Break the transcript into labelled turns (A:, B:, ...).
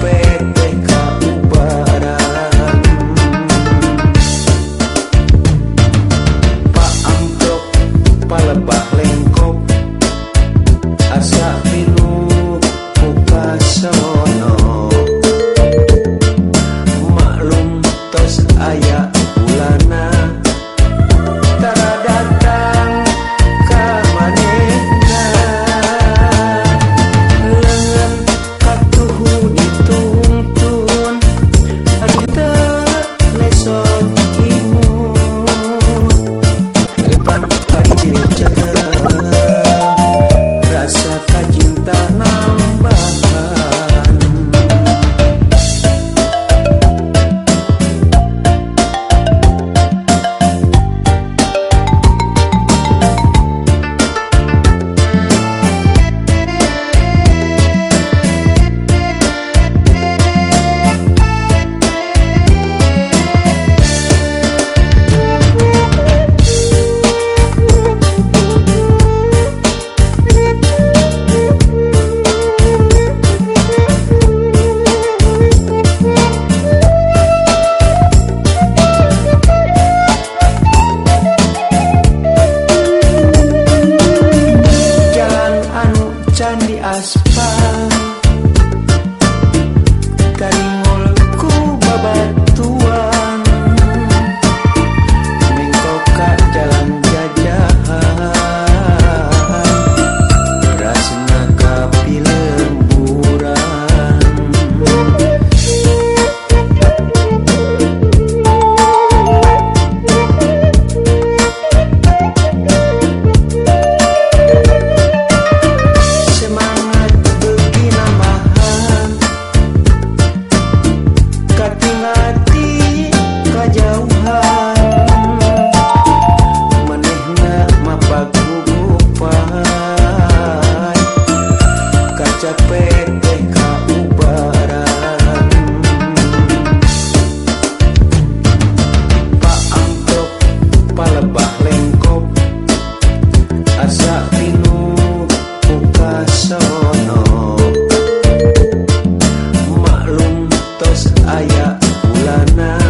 A: PTK Ubaran Pak Amplop, Palebah Lengkop Asa Bilu, Pukasono Maklum tos ayah tos aya ulana.